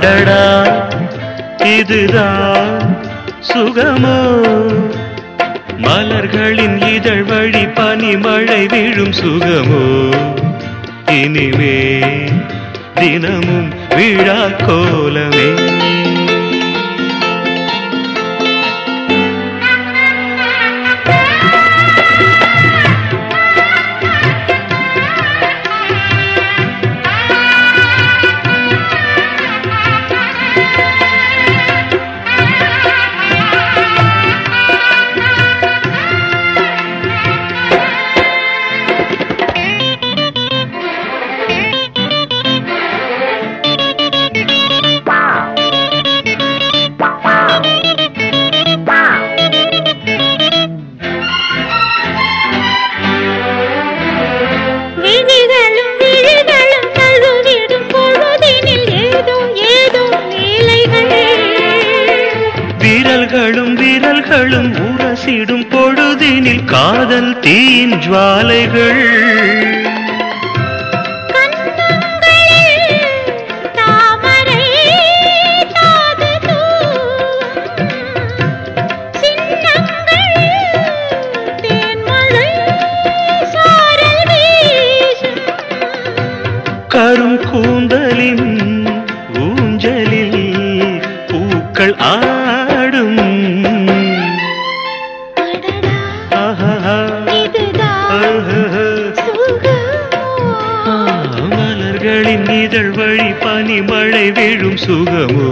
அடடா இதுதான் சுகமோ? மலர்களின் இதழ் வழி பனிமழை விழும் சுகமோ? இனிமே தினமும் விழா கோலமே. கண்களும் உரசிடும் பொழுதினில் காதல் தீயின் ஜுவாலைகள். கரும் கூந்தலின் ஊஞ்சலில் பூக்கள் ஆ மலர்களின் இதழ் வழி பனிமழை விழும் சுகமோ?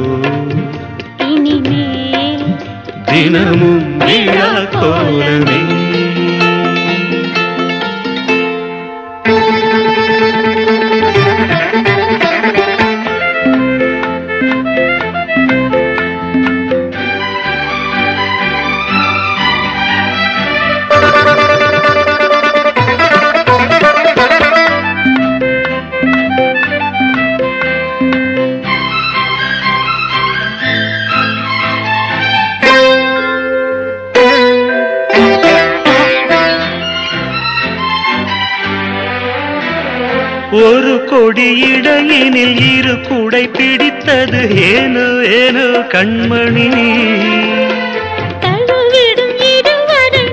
தினமும் விழா கோலமே ஒரு கொடி இடையினில் இரு குடை பிடித்தது. ஏனோ ஏனோ கண்மணி தழுவிடும் இருவரை